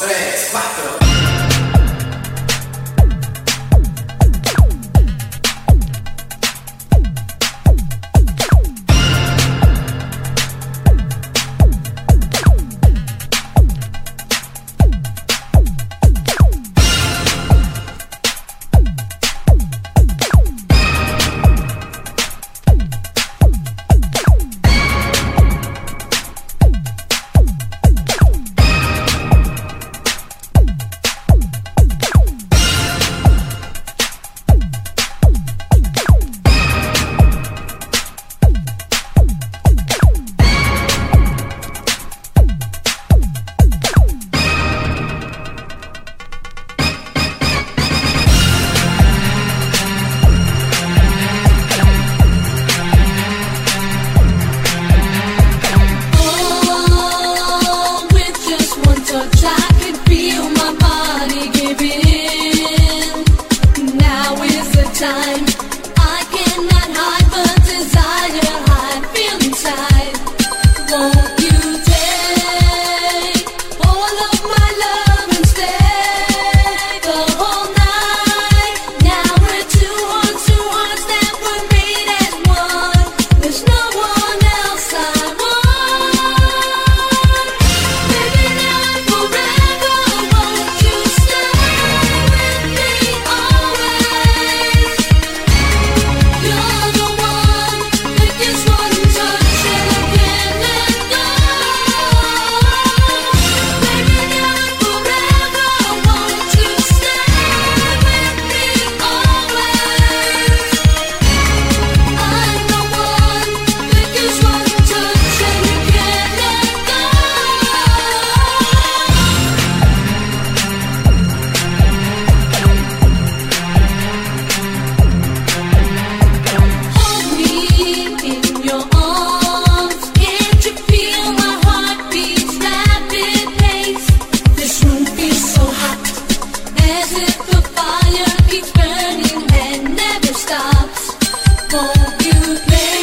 3, 4. time. won't you play?